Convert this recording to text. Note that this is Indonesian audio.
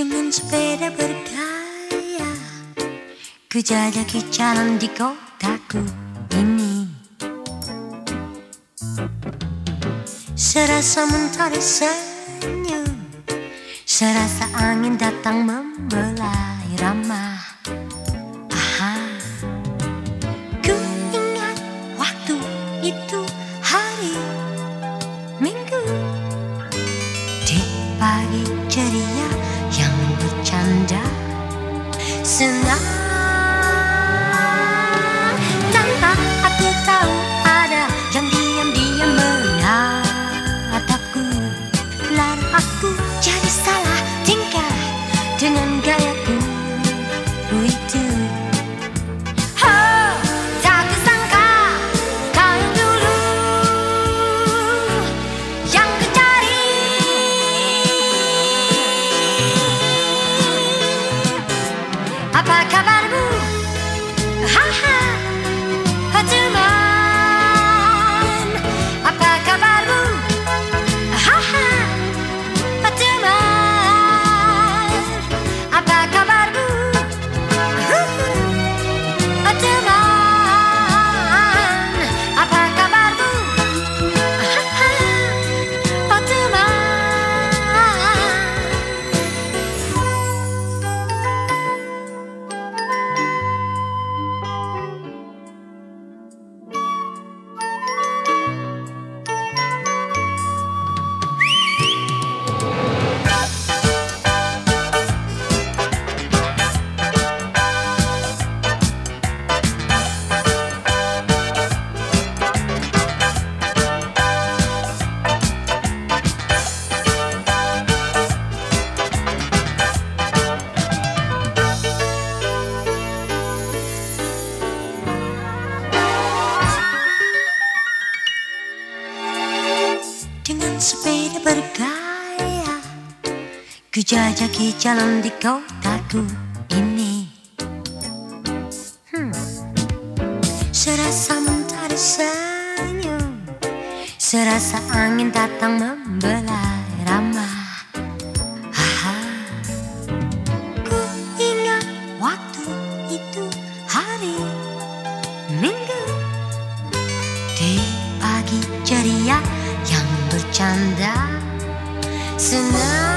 Dengan sepeda bergaya Ku jajaki jalan di kotaku ini. Serasa mentari senyum Serasa angin datang membelai ramah. Aha. Ku ingat waktu itu hari Minggu. Di pagi ceria Senang. Tanpa aku tahu ada yang diam-diam menatapku Lalu aku jadi salah tingkah dengan gayaku cavalbou. Ha ha! sepeda bergaya. Ku jajaki jalan di kotaku ini. Hmm. Serasa mentari senyum. Serasa angin datang membelai ramah. Aha. Ku ingat waktu itu hari Minggu. Di pagi ceria bercanda. Senang